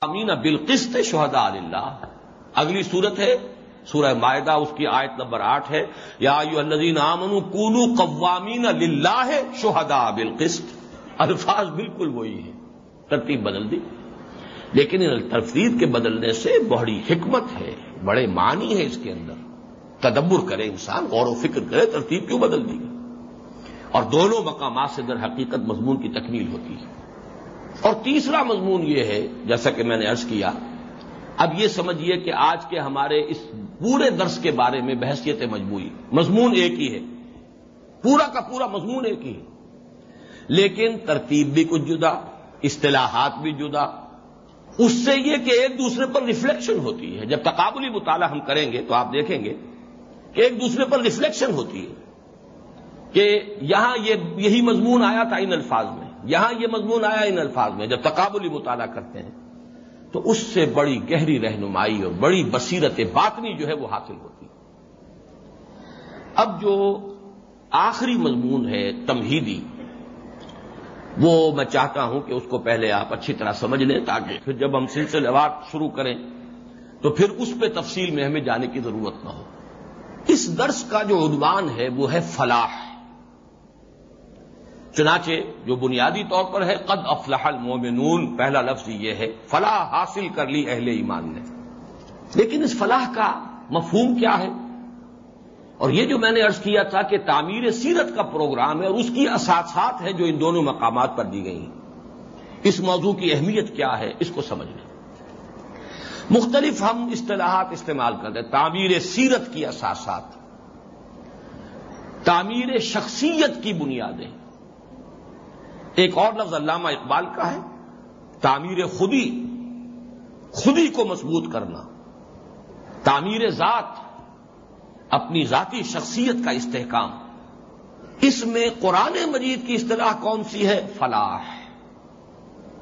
امین بالقسط شہدا اللہ اگلی صورت ہے، سورہ معدہ اس کی آیت نمبر آٹھ ہے۔ یا الذین آمنوا کونو قوامین للہ شہدا بالقسط۔ الفاظ بالکل وہی ہیں، ترتیب بدل دی۔ لیکن ان ترتیب کے بدلنے سے بڑی حکمت ہے، بڑے معنی ہے اس کے اندر۔ تدبر کرے انسان، غور و فکر کرے، ترتیب کیوں بدل دی؟ اور دونوں مقامات سے در حقیقت مضمون کی تکمیل ہوتی ہے۔ اور تیسرا مضمون یہ ہے، جیسا کہ میں نے ارض کیا، اب یہ سمجھیے کہ آج کے ہمارے اس پورے درس کے بارے میں بحثیت مجموعی، مضمون ایک ہی ہے۔ پورا کا پورا مضمون ایک ہی ہے۔ لیکن ترتیب بھی کچھ جدا، اصطلاحات بھی جدا۔ اس سے یہ کہ ایک دوسرے پر ریفلیکشن ہوتی ہے۔ جب تقابلی مطالعہ ہم کریں گے تو آپ دیکھیں گے کہ ایک دوسرے پر ریفلیکشن ہوتی ہے۔ کہ یہاں یہ یہی مضمون آیا تھا ان الفاظ میں۔ یہاں یہ مضمون آیا ان الفاظ میں، جب تقابلی مطالعہ کرتے ہیں، تو اس سے بڑی گہری رہنمائی اور بڑی بصیرت باطنی جو ہے وہ حاصل ہوتی ہے۔ اب جو آخری مضمون ہے تمہیدی، وہ میں چاہتا ہوں کہ اس کو پہلے آپ اچھی طرح سمجھ لیں تاکہ پھر جب ہم سلسلے وار شروع کریں، تو پھر اس پہ تفصیل میں ہمیں جانے کی ضرورت نہ ہو۔ اس درس کا جو عنوان ہے وہ ہے فلاح۔ چنانچہ جو بنیادی طور پر ہے، قد افلاح المومنون پہلا لفظ یہ ہے فلاح حاصل کر لی اہل ایمان نے۔ لیکن اس فلاح کا مفہوم کیا ہے؟ اور یہ جو میں نے ارض کیا تھا کہ تعمیر سیرت کا پروگرام ہے اور اس کی اساتذات ہیں جو ان دونوں مقامات پر دی گئی ہیں۔ اس موضوع کی اہمیت کیا ہے؟ اس کو سمجھ لیں مختلف ہم اصطلاحات استعمال کرتے ہیں، تعمیر سیرت کی اساسات۔ تعمیر شخصیت کی بنیادیں۔ ایک اور لفظ علامہ اقبال کا ہے، تعمیر خودی خودی کو مضبوط کرنا۔ تعمیر ذات، اپنی ذاتی شخصیت کا استحکام۔ اس میں قرآن مجید کی اصطلاح کون سی ہے؟ فلاح۔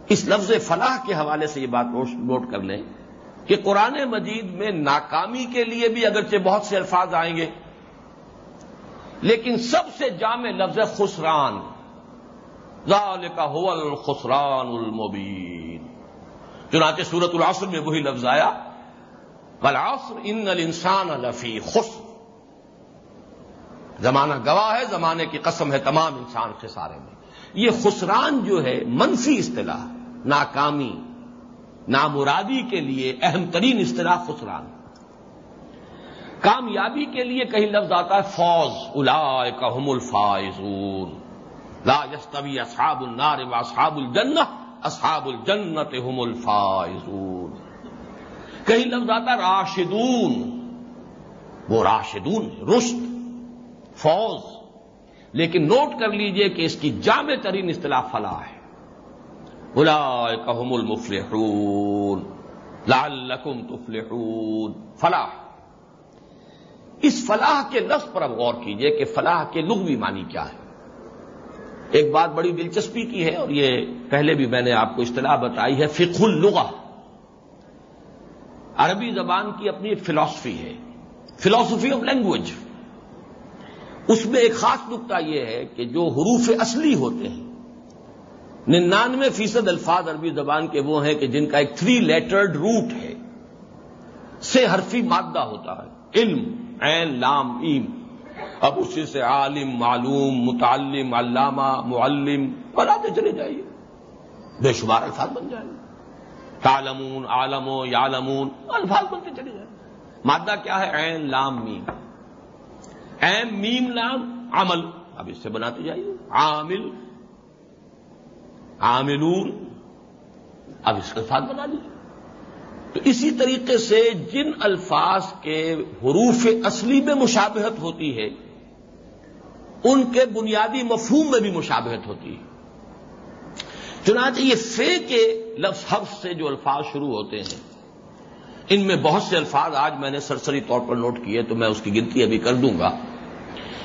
اس لفظ فلاح کے حوالے سے یہ بات نوٹ کر لیں کہ قرآن مجید میں ناکامی کے لیے بھی اگرچہ بہت سے الفاظ آئیں گے، لیکن سب سے جامع لفظ خسران۔ ذالک هو الخسران المبین۔ چنانچہ سورت العصر میں وہی لفظ آیا، والعصر ان الانسان لفی خسر۔ زمانہ گواہ ہے، زمانے کی قسم ہے تمام انسان کے سارے میں۔ یہ خسران جو ہے، منفی اصطلاح، ناکامی، نامرادی کے لیے اہم ترین اصطلاح خسران۔ کامیابی کے لیے کہیں لفظ آتا ہے فوج الا ہم الفائزون۔ لا یستوی اصحاب النار و اصحاب الجنہ، اصحاب الجنت ہم الفائزون۔ کہیں لفظ آتا راشدون، وہ راشدون رشد، فوز۔ لیکن نوٹ کر لیجیے کہ اس کی جامع ترین اصطلاح فلاح ہے۔ هم المفلحون، لعلکم تفلحون۔ فلاح۔ اس فلاح کے لفظ پر اب غور کیجیے کہ فلاح کے لغوی معنی کیا ہے۔ ایک بات بڑی دلچسپی کی ہے اور یہ پہلے بھی میں نے آپ کو اصطلاح بتائی ہے، فقہ اللغہ۔ عربی زبان کی اپنی ایک فلاسفی ہے فلاسفی آف لینگویج۔ اس میں ایک خاص نقطہ یہ ہے کہ جو حروف اصلی ہوتے ہیں، ننانوے فیصد الفاظ عربی زبان کے وہ ہیں کہ جن کا ایک تھری لیٹرڈ روٹ ہے۔ سے حرفی مادہ ہوتا ہے، علم، عین، لام، ایم۔ اب اسی سے عالم، معلوم، متعلم، علامہ، معلم، بناتے چلے جائیے۔ بے شمار الفاظ بن جائیں تالمون عالم یالمون الفاظ بنتے چلے جائیں مادہ کیا ہے؟ عین، لام، میم۔ این میم، لام، عمل۔ اب اس سے بناتے جائیے۔ عامل۔ عاملون۔ اب اس کا الفاظ بنا لیجیے تو اسی طریقے سے جن الفاظ کے حروف اصلی میں مشابہت ہوتی ہے ان کے بنیادی مفہوم میں بھی مشابہت ہوتی ہے۔ چنانچہ یہ فے کے لفظ حفظ سے جو الفاظ شروع ہوتے ہیں، ان میں بہت سے الفاظ آج میں نے سرسری طور پر نوٹ کیے تو میں اس کی گنتی ابھی کر دوں گا۔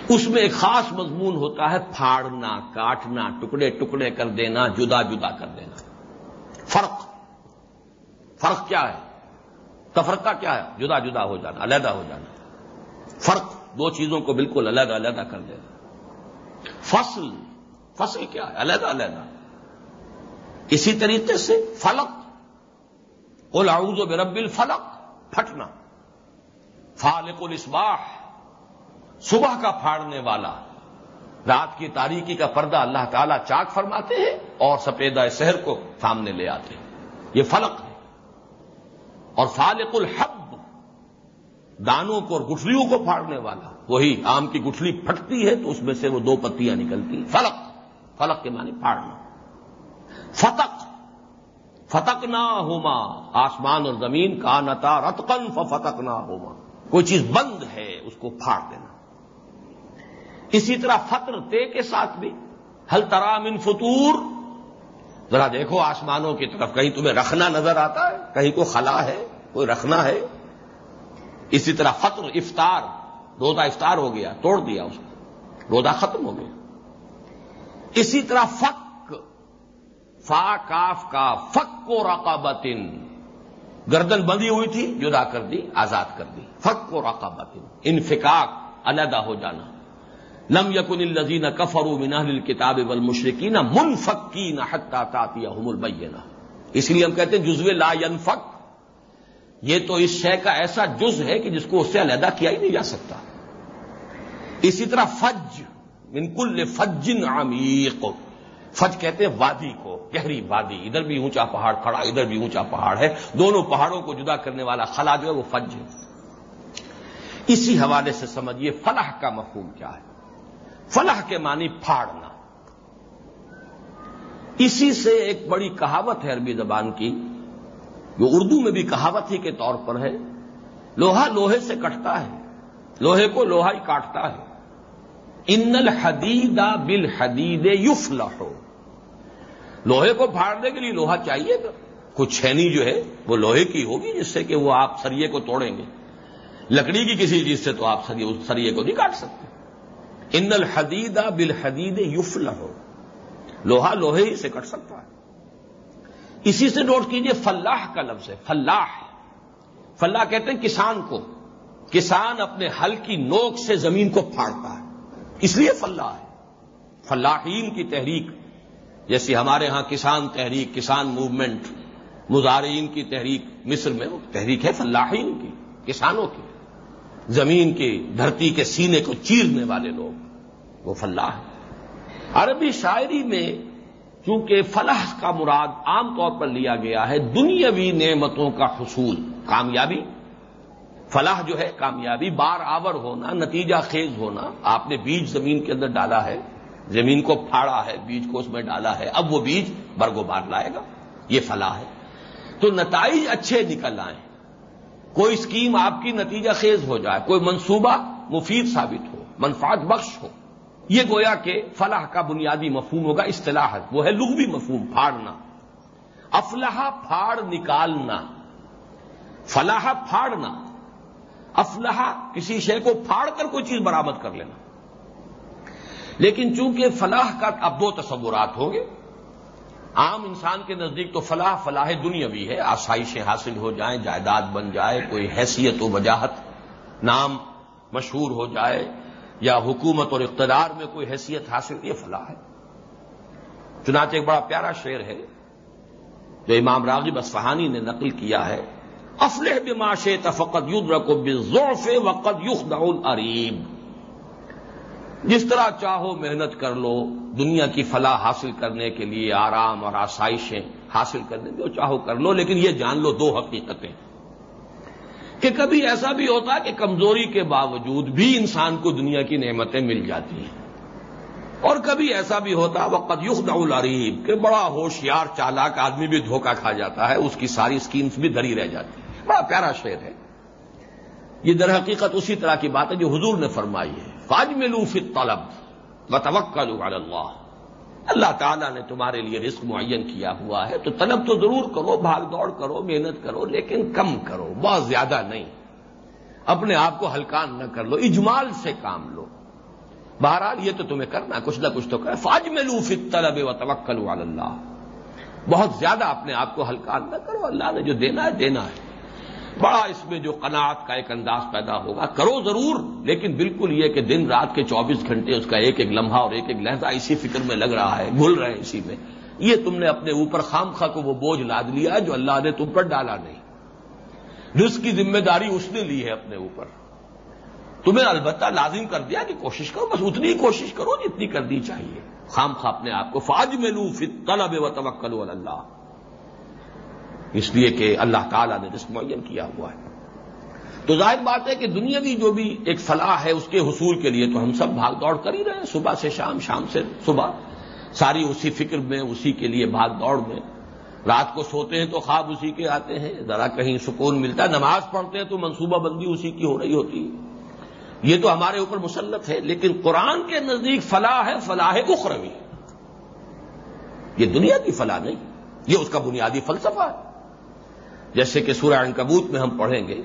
اس میں ایک خاص مضمون ہوتا ہے، پھاڑنا، کاٹنا، ٹکڑے ٹکڑے کر دینا، جدا جدا کر دینا۔ فرق فرق کیا ہے؟ تفرقہ کیا ہے؟ جدا جدا ہو جانا، علیحدہ ہو جانا۔ فرق دو چیزوں کو بالکل علیحدہ علیحدہ کر دینا۔ فصل فصل کیا ہے؟ علیحدہ علیحدہ۔ اسی طریقے سے فلق۔ اعوذ برب الفلق، پھٹنا۔ فالق الاسباح، صبح کا پھاڑنے والا۔ رات کی تاریکی کا پردہ اللہ تعالی چاک فرماتے ہیں اور سفیدہ شہر کو سامنے لے آتے ہیں۔ یہ فلق ہے۔ اور فالق الحب دانوں کو اور گٹھلیوں کو پھاڑنے والا۔ وہی آم کی گٹھلی پھٹتی ہے تو اس میں سے وہ دو پتیاں نکلتی فلق۔ فلق کے معنی پھاڑنا۔ فتق۔ فتق نہ ہوما آسمان اور زمین کا نتا رتقن فتق نہ ہوما کوئی چیز بند ہے اس کو پھاڑ دینا۔ اسی طرح فطر تے کے ساتھ بھی۔ ہل ترام ان فطور؟ ذرا دیکھو آسمانوں کی طرف کہیں تمہیں رکھنا نظر آتا ہے؟ کہیں کو خلا ہے؟ کوئی رکھنا ہے؟ اسی طرح فطر، افطار، روزہ افطار ہو گیا، توڑ دیا اس کو، روزہ ختم ہو گیا۔ اسی طرح فک، فا، کاف، کا، فک کو رقابتن گردن بندی ہوئی تھی، جدا کر دی، آزاد کر دی۔ فک کو رقابتن انفکاک، علیحدہ ہو جانا۔ لم یقن الزین کفرو من کتاب بل مشرقین من فکی نہ حتہ تاطیہ البینہ۔ اس لیے ہم کہتے ہیں جزو لا ینفک۔ یہ تو اس شے کا ایسا جز ہے کہ جس کو اس سے علیحدہ کیا ہی نہیں جا سکتا۔ اسی طرح فج، من کل فجن عمیق۔ فج کہتے ہیں وادی کو، گہری وادی۔ ادھر بھی اونچا پہاڑ کھڑا، ادھر بھی اونچا پہاڑ ہے۔ دونوں پہاڑوں کو جدا کرنے والا خلا جو ہے وہ فج ہے۔ اسی حوالے سے سمجھیے فلاح کا مفہوم کیا ہے۔ فلاح کے معنی پھاڑنا۔ اسی سے ایک بڑی کہاوت ہے عربی زبان کی۔ جو اردو میں بھی کہاوت ہی کے طور پر ہے، لوہا لوہے سے کٹتا ہے، لوہے کو لوہا ہی کاٹتا ہے۔ ان الحدید بل حدید یوف لوہے کو پھاڑنے کے لیے لوہا چاہیے گا کچھ چھینی جو ہے، وہ لوہے کی ہوگی جس سے کہ وہ آپ سریے کو توڑیں گے۔ لکڑی کی کسی چیز سے تو آپ سریے کو نہیں کاٹ سکتے۔ ان الحدید بل حدید یوف لوہا لوہے ہی سے کٹ سکتا ہے۔ اسی سے نوٹ کیجیے فلاح کا لفظ ہے، فلاح۔ فلاح کہتے ہیں کسان کو۔ کسان اپنے ہل کی نوک سے زمین کو پھاڑتا ہے۔ اس لیے فلاح ہے۔ فلاحین کی تحریک۔ جیسی ہمارے ہاں کسان تحریک، کسان موومنٹ مزارین کی تحریک۔ مصر میں وہ تحریک ہے فلاحین کی، کسانوں کی۔ زمین کی دھرتی کے سینے کو چیرنے والے لوگ۔ وہ فلاح۔ ہے عربی شاعری میں چونکہ فلاح کا مراد عام طور پر لیا گیا ہے دنیاوی نعمتوں کا حصول، کامیابی۔ فلاح جو ہے کامیابی، بار آور ہونا، نتیجہ خیز ہونا۔ آپ نے بیج زمین کے اندر ڈالا ہے، زمین کو پھاڑا ہے، بیج کو اس میں ڈالا ہے۔ اب وہ بیج برگو بار لائے گا۔ یہ فلاح ہے۔ تو نتائج اچھے نکل آئے کوئی اسکیم آپ کی نتیجہ خیز ہو جائے، کوئی منصوبہ مفید ثابت ہو منفاط بخش ہو۔ یہ گویا کہ فلاح کا بنیادی مفہوم ہوگا اصطلاحت وہ ہے لغوی مفہوم، پھاڑنا۔ افلاح، پھاڑ نکالنا۔ فلاح، پھاڑنا۔ افلاح، کسی شے کو پھاڑ کر کوئی چیز برامد کر لینا۔ لیکن چونکہ فلاح کا اب دو تصورات ہوں گے، عام انسان کے نزدیک تو فلاح فلاح دنیاوی ہے، آسائشیں حاصل ہو جائیں، جائیداد بن جائے، کوئی حیثیت و وجاہت، نام مشہور ہو جائے یا حکومت اور اقتدار میں کوئی حیثیت حاصل، یہ فلاح ہے۔ چنانچہ ایک بڑا پیارا شعر ہے جو امام راغب اصفہانی نے نقل کیا ہے۔ افلح بماش تفقت ید رکو بزوف وقت یخ اریب جس طرح چاہو محنت کر لو، دنیا کی فلاح حاصل کرنے کے لیے آرام اور آسائشیں حاصل کرنے جو چاہو کر لو، لیکن یہ جان لو دو حقیقتیں۔ کہ کبھی ایسا بھی ہوتا ہے کہ کمزوری کے باوجود بھی انسان کو دنیا کی نعمتیں مل جاتی ہیں۔ اور کبھی ایسا بھی ہوتا وہ قدیخ العریب، کہ بڑا ہوشیار، چالاک آدمی بھی دھوکہ کھا جاتا ہے، اس کی ساری اسکیمز بھی دری رہ جاتی ہے بڑا پیارا شعر ہے۔ یہ در حقیقت اسی طرح کی بات ہے جو حضور نے فرمائی ہے۔ فاج میں لوف طلب بتوقع اللہ۔ اللہ تعالیٰ نے تمہارے لیے رزق معین کیا ہوا ہے، تو طلب تو ضرور کرو، بھاگ دوڑ کرو، محنت کرو، لیکن کم کرو، بہت زیادہ نہیں۔ اپنے آپ کو ہلکان نہ کر لو، اجمال سے کام لو۔ بہرحال یہ تو تمہیں کرنا کچھ نہ کچھ تو کر فاج میں لو فت طلب و توکل اللہ۔ بہت زیادہ اپنے آپ کو ہلکان نہ کرو، اللہ نے جو دینا ہے دینا ہے۔ بڑا اس میں جو قناعت کا ایک انداز پیدا ہوگا، کرو ضرور، لیکن بالکل یہ کہ دن رات کے چوبیس گھنٹے اس کا ایک ایک لمحہ اور ایک ایک لہجہ اسی فکر میں لگ رہا ہے بھول رہے ہیں اسی میں۔ یہ تم نے اپنے اوپر خام کو وہ بوجھ لاد لیا جو اللہ نے تم پر ڈالا نہیں۔ رزق کی ذمہ داری اس نے لی ہے اپنے اوپر۔ تمہیں البتہ لازم کر دیا کہ کوشش کرو، بس اتنی کوشش کرو جتنی کرنی چاہیے۔ خام خا اپنے آپ کو فاج میں لوں پھر طلب و توکل اللہ۔ اس لیے کہ اللہ تعالیٰ نے رسک معین کیا ہوا ہے۔ تو ظاہر بات ہے کہ دنیاوی جو بھی ایک فلاح ہے، اس کے حصول کے لیے تو ہم سب بھاگ دوڑ کر ہی رہے ہیں۔ صبح سے شام شام سے صبح۔ ساری اسی فکر میں، اسی کے لیے بھاگ دوڑ میں۔ رات کو سوتے ہیں تو خواب اسی کے آتے ہیں۔ ذرا کہیں سکون ملتا ہے۔ نماز پڑھتے ہیں تو منصوبہ بندی اسی کی ہو رہی ہوتی۔ ہے یہ تو ہمارے اوپر مسلط ہے، لیکن قرآن کے نزدیک فلاح ہے، فلاح اخروی۔ یہ دنیا کی فلاح نہیں، یہ اس کا بنیادی فلسفہ ہے۔ جیسے کہ سورہ کبوت میں ہم پڑھیں گے۔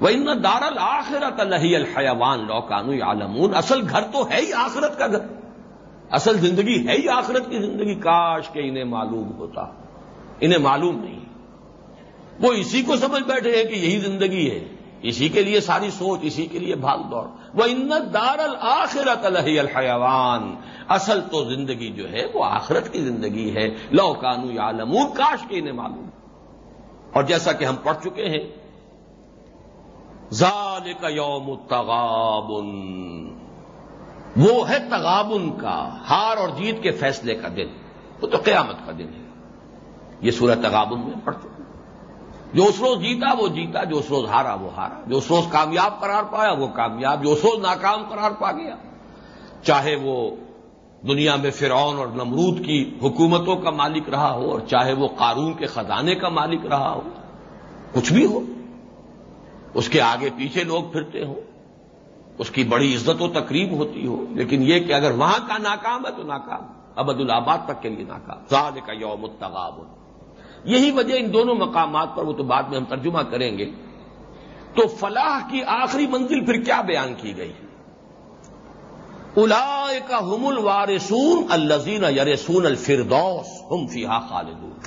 وہ ان دار الآخرت الحی الحیوان لوکانو عالمون اصل گھر تو ہے ہی آخرت کا گھر۔ اصل زندگی ہے ہی آخرت کی زندگی۔ کاش کہ انہیں معلوم ہوتا۔ انہیں معلوم نہیں۔ وہ اسی کو سمجھ بیٹھے ہیں کہ یہی زندگی ہے۔ اسی کے لیے ساری سوچ، اسی کے لیے بھاگ دوڑ۔ وہ ان دار الآخرت الحی الحیوان اصل تو زندگی جو ہے وہ آخرت کی زندگی ہے۔ لوکانو عالمون کاش کے انہیں معلوم اور جیسا کہ ہم پڑھ چکے ہیں ظال کا یوم تغابن وہ ہے تغابن کا ہار اور جیت کے فیصلے کا دن، وہ تو قیامت کا دن ہے۔ یہ سورج تغابن میں پڑھ چکے جو اس روز جیتا وہ جیتا، جو اس روز ہارا وہ ہارا۔ جو اس روز کامیاب قرار پایا وہ کامیاب، جو اس روز ناکام قرار پا گیا، چاہے وہ دنیا میں فرعون اور نمرود کی حکومتوں کا مالک رہا ہو اور چاہے وہ قارون کے خزانے کا مالک رہا ہو، کچھ بھی ہو، اس کے آگے پیچھے لوگ پھرتے ہوں، اس کی بڑی عزت و تقریب ہوتی ہو، لیکن یہ کہ اگر وہاں کا ناکام ہے تو ناکام ابد الآباد تک کے لیے ناکام زاد کا یوم التغاب یہی وجہ ان دونوں مقامات پر، وہ تو بعد میں ہم ترجمہ کریں گے۔ تو فلاح کی آخری منزل پھر کیا بیان کی گئی؟ الا کا حم الوارسون الزین یرسون الفردوس، ہم فیحا خالدون۔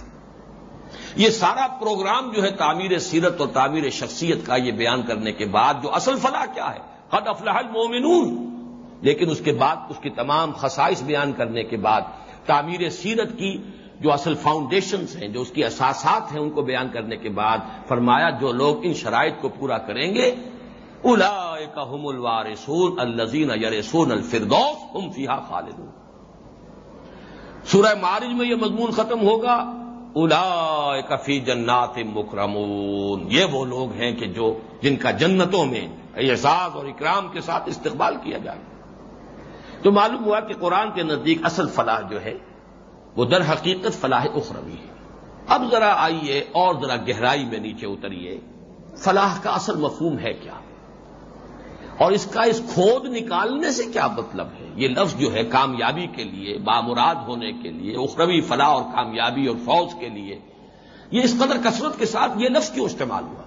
یہ سارا پروگرام جو ہے تعمیر سیرت اور تعمیر شخصیت کا یہ بیان کرنے کے بعد جو اصل فلاح کیا ہے، قد افلاح المومنون۔ لیکن اس کے بعد اس کی تمام خصائص بیان کرنے کے بعد تعمیر سیرت کی جو اصل فاؤنڈیشنز ہیں، جو اس کی اساسات ہیں، ان کو بیان کرنے کے بعد فرمایا جو لوگ ان شرائط کو پورا کریں گے الا ہم الوارسون الزین یرسون الفردوس ہم فیحا خالدون۔ سورہ معارج میں یہ مضمون ختم ہوگا۔ الا کفی جنات مکرمون۔ یہ وہ لوگ ہیں کہ جو جن کا جنتوں میں اعزاز اور اکرام کے ساتھ استقبال کیا جائے۔ تو معلوم ہوا کہ قرآن کے نزدیک اصل فلاح جو ہے، وہ در حقیقت فلاح اخروی ہے۔ اب ذرا آئیے اور ذرا گہرائی میں نیچے اتریے۔ فلاح کا اصل مفہوم ہے کیا؟ اور اس کا اس کھود نکالنے سے کیا مطلب ہے؟ یہ لفظ جو ہے کامیابی کے لیے، بامراد ہونے کے لیے، اخروی فلاح اور کامیابی اور فوج کے لیے، یہ اس قدر کثرت کے ساتھ یہ لفظ کیوں استعمال ہوا؟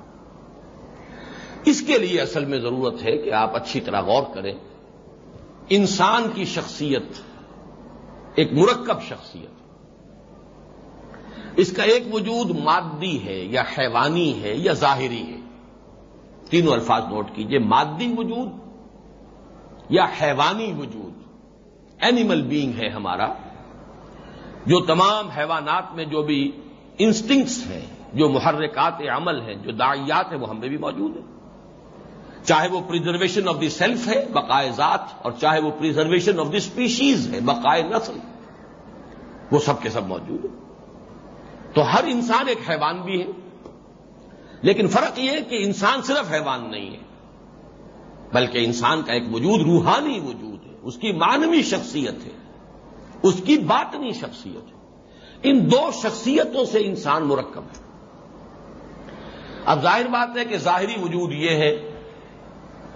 اس کے لیے اصل میں ضرورت ہے کہ آپ اچھی طرح غور کریں۔ انسان کی شخصیت ایک مرکب شخصیت۔ اس کا ایک وجود مادی ہے یا حیوانی ہے یا ظاہری ہے۔ تینوں الفاظ نوٹ کیجیے، مادی وجود یا حیوانی وجود۔ اینیمل بینگ ہے ہمارا، جو تمام حیوانات میں جو بھی انسٹنگس ہیں، جو محرکات عمل ہیں، جو دائیات ہیں، وہ ہم میں بھی موجود ہیں۔ چاہے وہ پرزرویشن آف دی سیلف ہے، بقائے ذات، اور چاہے وہ پرزرویشن آف دی اسپیشیز ہے، بقائے نسل، وہ سب کے سب موجود ہیں۔ تو ہر انسان ایک حیوان بھی ہے۔ لیکن فرق یہ ہے کہ انسان صرف حیوان نہیں ہے، بلکہ انسان کا ایک وجود روحانی وجود ہے، اس کی مانوی شخصیت ہے، اس کی باطنی شخصیت ہے۔ ان دو شخصیتوں سے انسان مرکب ہے۔ اب ظاہر بات ہے کہ ظاہری وجود یہ ہے،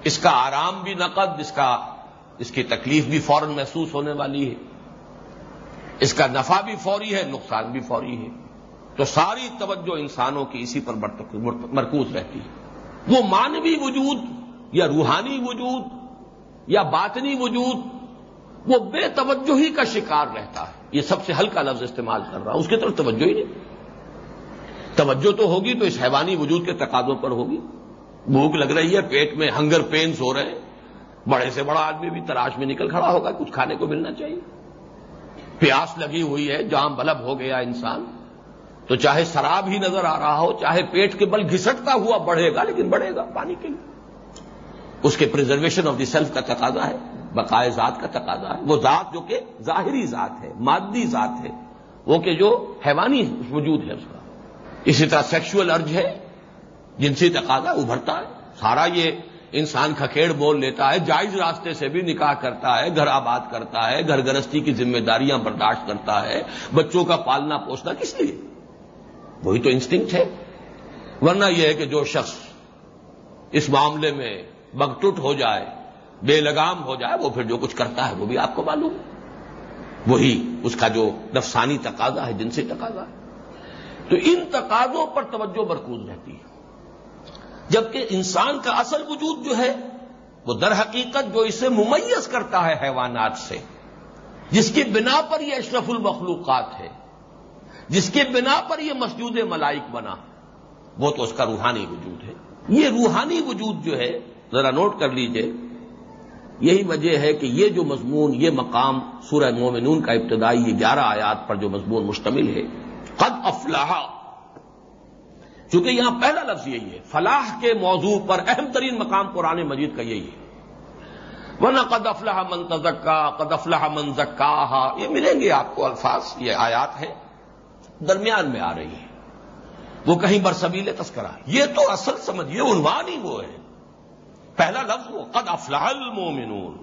اس کا آرام بھی نقد، اس کا، اس کی تکلیف بھی فوراً محسوس ہونے والی ہے۔ اس کا نفع بھی فوری ہے، نقصان بھی فوری ہے۔ تو ساری توجہ انسانوں کی اسی پر مرکوز رہتی ہے۔ وہ مانوی وجود یا روحانی وجود یا باطنی وجود، وہ بے توجہی کا شکار رہتا ہے۔ یہ سب سے ہلکا لفظ استعمال کر رہا اس کی طرف توجہ ہی نہیں۔ توجہ تو ہوگی تو اس حیوانی وجود کے تقاضوں پر ہوگی۔ بھوک لگ رہی ہے، پیٹ میں ہنگر پینس ہو رہے ہیں۔ بڑے سے بڑا آدمی بھی تراش میں نکل کھڑا ہوگا، کچھ کھانے کو ملنا چاہیے۔ پیاس لگی ہوئی ہے، جام بلب ہو گیا انسان۔ تو چاہے شراب ہی نظر آ رہا ہو، چاہے پیٹ کے بل گھسٹتا ہوا بڑھے گا، لیکن بڑھے گا پانی کے لیے۔ اس کے پرزرویشن آف دی سیلف کا تقاضا ہے، بقائے ذات کا تقاضا ہے۔ وہ ذات جو کہ ظاہری ذات ہے، مادی ذات ہے، وہ کہ جو حیوانی وجود ہے اس کا۔ اسی طرح سیکشل ارج ہے جنسی تقاضا ابھرتا ہے۔ سارا یہ انسان کھکھیڑ بول لیتا ہے، جائز راستے سے بھی نکاح کرتا ہے، گھر آباد کرتا ہے، گھر گرستی کی ذمہ داریاں برداشت کرتا ہے، بچوں کا پالنا پوسنا کس لیے؟ وہی تو انسٹنکٹ ہے۔ ورنہ یہ ہے کہ جو شخص اس معاملے میں بگٹٹ ہو جائے، بے لگام ہو جائے، وہ پھر جو کچھ کرتا ہے وہ بھی آپ کو معلوم وہی اس کا جو نفسانی تقاضا ہے، جنسی تقاضا ہے۔ تو ان تقاضوں پر توجہ مرکوز رہتی ہے۔ جبکہ انسان کا اصل وجود جو ہے، وہ در حقیقت جو اسے ممیز کرتا ہے حیوانات سے، جس کی بنا پر یہ اشرف المخلوقات ہے۔ جس کی بنا پر یہ مسجود ملائک بنا وہ تو اس کا روحانی وجود ہے یہ روحانی وجود جو ہے ذرا نوٹ کر لیجیے یہی وجہ ہے کہ یہ جو مضمون یہ مقام سورہ مومنون کا ابتدائی یہ گیارہ آیات پر جو مضمون مشتمل ہے قد افلاح چونکہ یہاں پہلا لفظ یہی ہے فلاح کے موضوع پر اہم ترین مقام قرآن مجید کا یہی ہے ورنہ قد افلاح من تزکا، قد افلاح من زکا یہ ملیں گے آپ کو الفاظ، یہ آیات ہیں درمیان میں آ رہی ہے وہ کہیں برسبیل تذکرہ۔ یہ تو اصل سمجھیے عنوان ہی وہ ہے۔ پہلا لفظ وہ، قد افلاح المومنون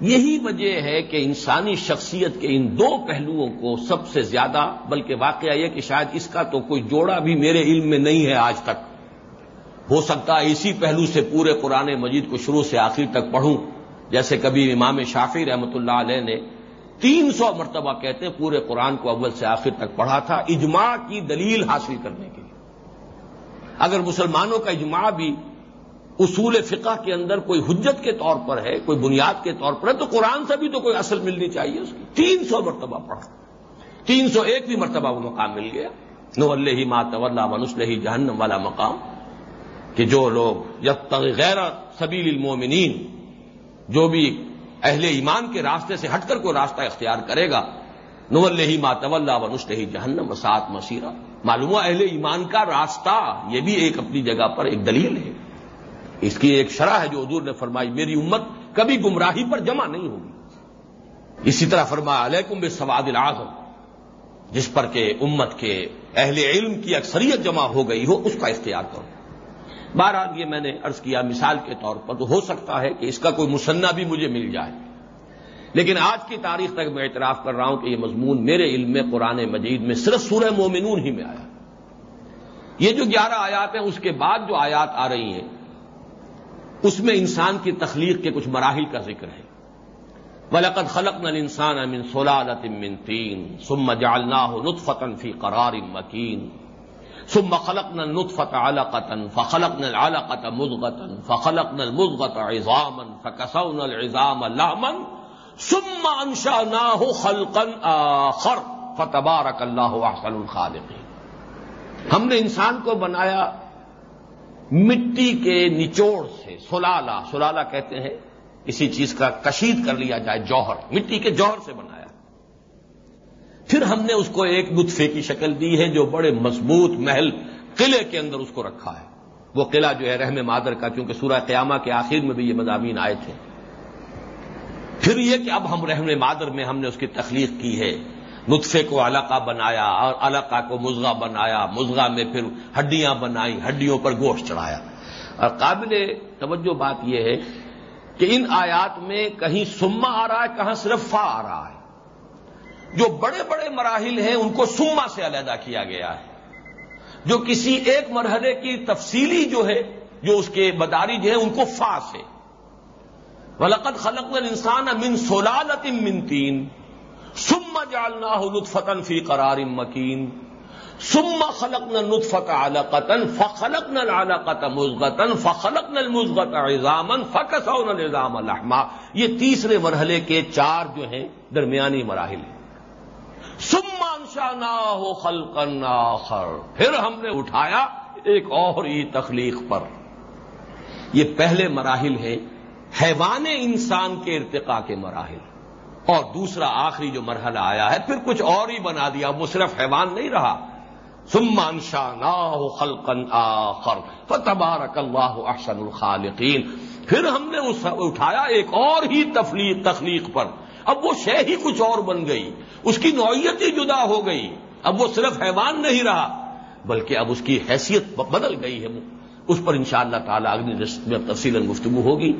یہی وجہ ہے کہ انسانی شخصیت کے ان دو پہلوؤں کو سب سے زیادہ، بلکہ واقعہ یہ کہ شاید اس کا تو کوئی جوڑا بھی میرے علم میں نہیں ہے آج تک۔ ہو سکتا ہے اسی پہلو سے پورے قرآن مجید کو شروع سے آخر تک پڑھوں۔ جیسے کبھی امام شافی رحمۃ اللہ علیہ نے تین سو مرتبہ کہتے ہیں پورے قرآن کو اول سے آخر تک پڑھا تھا اجماع کی دلیل حاصل کرنے کے لیے۔ اگر مسلمانوں کا اجماع بھی اصول فقہ کے اندر کوئی حجت کے طور پر ہے، کوئی بنیاد کے طور پر ہے، تو قرآن سے بھی تو کوئی اصل ملنی چاہیے اس کی۔ تین سو مرتبہ پڑھا۔ تین سو ایک بھی مرتبہ وہ مقام مل گیا۔ نو اللہ ہی مات ونسل جہنم والا مقام۔ کہ جو لوگ جب غیر سبیل المومنین جو بھی اہل ایمان کے راستے سے ہٹ کر کوئی راستہ اختیار کرے گا۔ نو اللہ مات ونسل ہی جہنم وسعت مسیرہ معلوم اہل ایمان کا راستہ یہ بھی ایک اپنی جگہ پر ایک دلیل ہے۔ اس کی ایک شرح ہے جو حضور نے فرمائی، میری امت کبھی گمراہی پر جمع نہیں ہوگی۔ اسی طرح فرمایا، علیکم بے سواد العظم۔ جس پر کہ امت کے اہل علم کی اکثریت جمع ہو گئی ہو، اس کا اختیار کرو۔ بہرحال یہ میں نے ارض کیا مثال کے طور پر تو ہو سکتا ہے کہ اس کا کوئی مسنہ بھی مجھے مل جائے۔ لیکن آج کی تاریخ تک میں اعتراف کر رہا ہوں کہ یہ مضمون میرے علم میں قرآن مجید میں صرف سورہ مومنون ہی میں آیا۔ یہ جو گیارہ آیات ہیں، اس کے بعد جو آیات آ رہی ہیں، اس میں انسان کی تخلیق کے کچھ مراحل کا ذکر ہے۔ ولقد خلق نل انسان امن سولالت امن تین سم جالنا ہو نطفتن فی قرار مکین سم خلق نل نطفت اعلی قطن فخلق نل اعلی قط مزغتن فخلق نل مزغت ایزامن فکسون آخر فتبارک اللہ احسن الخالقین ہم نے انسان کو بنایا مٹی کے نچوڑ سے، سلالا سلالا کہتے ہیں کسی چیز کا کشید کر لیا جائے جوہر، مٹی کے جوہر سے بنایا۔ پھر ہم نے اس کو ایک نطفے کی شکل دی ہے جو بڑے مضبوط محل قلعے کے اندر اس کو رکھا ہے۔ وہ قلعہ جو ہے رحم مادر کا، کیونکہ سورہ قیامہ کے آخر میں بھی یہ مضامین آئے تھے۔ پھر یہ کہ اب ہم رحم مادر میں ہم نے اس کی تخلیق کی ہے۔ نطفے کو علقہ بنایا اور علقہ کو مزغہ بنایا مزغہ میں پھر ہڈیاں بنائی ہڈیوں پر گوشت چڑھایا۔ اور قابل توجہ بات یہ ہے کہ ان آیات میں کہیں سما آ رہا ہے، کہاں صرف فا آ رہا ہے۔ جو بڑے بڑے مراحل ہیں، ان کو سما سے علیحدہ کیا گیا ہے۔ جو کسی ایک مرحلے کی تفصیلی جو ہے، جو اس کے بداری جو ہے ان کو فا سے۔ ولقت خلق انسان امن سولالت من تین سم جالنا لطفتن فی قرار مکین سم خلق نل نطفت علقتن فخلق نل علقت مزغتن فخلق نل مزغت اعظامن فکسون الزام الحما یہ تیسرے مرحلے کے چار جو ہیں، درمیانی مراحل ہیں۔ سم انشانا ہو خلقن آخر۔ پھر ہم نے اٹھایا ایک اور ہی تخلیق پر۔ یہ پہلے مراحل ہیں حیوان انسان کے ارتقاء کے مراحل۔ اور دوسرا آخری جو مرحلہ آیا ہے، پھر کچھ اور ہی بنا دیا۔ وہ صرف حیوان نہیں رہا۔ سمان شاہ نا خلقن آخر۔ فتبارک اللہ احسن الخالقین۔ پھر ہم نے اٹھایا ایک اور ہی تخلیق پر۔ اب وہ شے ہی کچھ اور بن گئی۔ اس کی نوعیت ہی جدا ہو گئی۔ اب وہ صرف حیوان نہیں رہا، بلکہ اب اس کی حیثیت بدل گئی ہے۔ اس پر انشاءاللہ شاء اللہ تعالیٰ اگنی میں تفصیل گفتگو ہوگی۔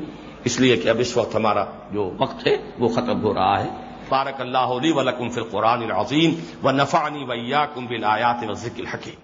اس لیے کہ اب اس وقت ہمارا جو وقت ہے، وہ ختم ہو رہا ہے۔ بارک اللہ علی ولکم فی القرآن العظیم و نفانی ویا کم بل آیات و ذکل حکیم